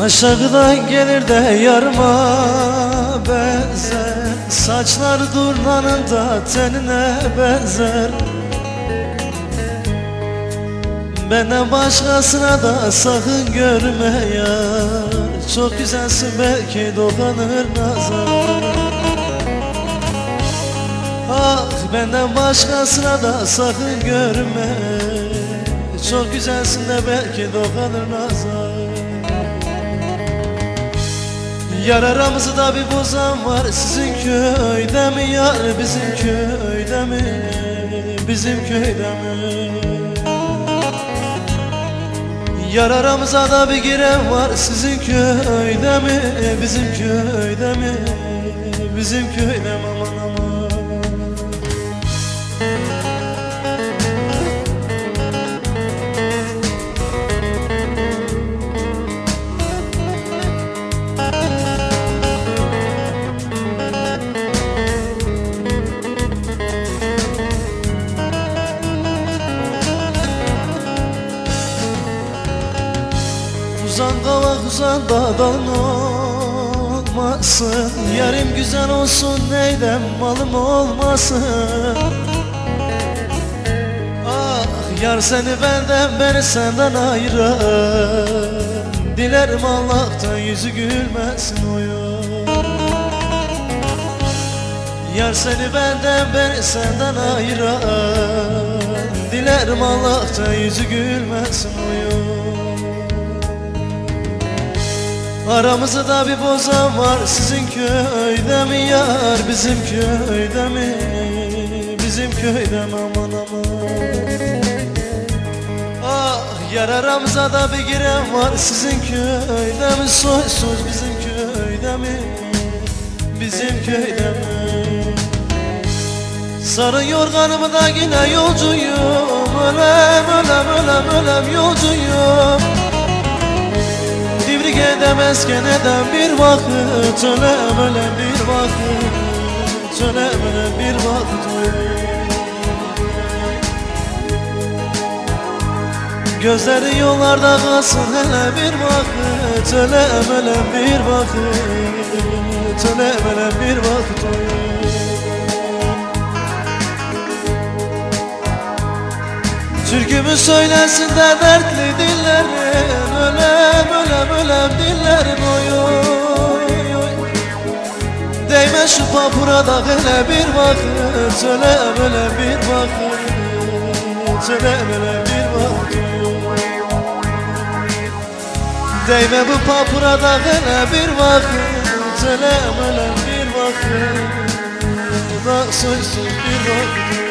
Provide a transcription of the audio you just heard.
Aşağıdan gelir de yarıma benzer. Saçlar durnanın da tenine benzer. Benden başkasına da sakın görme yar Çok güzelsin belki dokanır nazar. Ah benden başkasına da sakın görme. Çok güzelsin de belki dokanır nazar Yar aramızda bir bozan var. Sizin köyde mi yar bizim köyde mi? Bizim köyde mi? Yar aramıza da bir giren var. Sizin köyde mi? Bizim köyde mi? Bizim köyde mi? Aman aman Uzan kavak uzan dağdan olmasın. Yarım güzel olsun neydem malım olmasın. Ah yar seni benden beni senden ayıran Dilerim Allah'tan yüzü gülmesin oyun. Yar seni benden beni senden ayıran Dilerim Allah'tan yüzü gülmesin oyun Aramızda bir bozan var. Sizin köyde mi yar bizim köyde mi? Bizim köyde mi? Aman aman. Ah yar aramıza da bir giren var. Sizin köyde mi? Soysuz bizim köyde mi? Bizim köyde mi? Sarı yorganımı da yine yolcuyum? Ölem ölem ölem ölem yolcuyum Divrik edemezken eden bir vakit Ölem ölem bir vakit Ölem ölem bir vakit. Gözleri yollarda kalsın hele bir vakit Ölem ölem bir vakit Ölem ölem bir vakit. Türkümü söylesin de dertli dillerim şu papura hele bir vakit Ölem ölem bir vakit Ölem ölem bir vakit Değme bu papura hele bir vakit Ölem ölem bir vakit Da soysuz bir vakit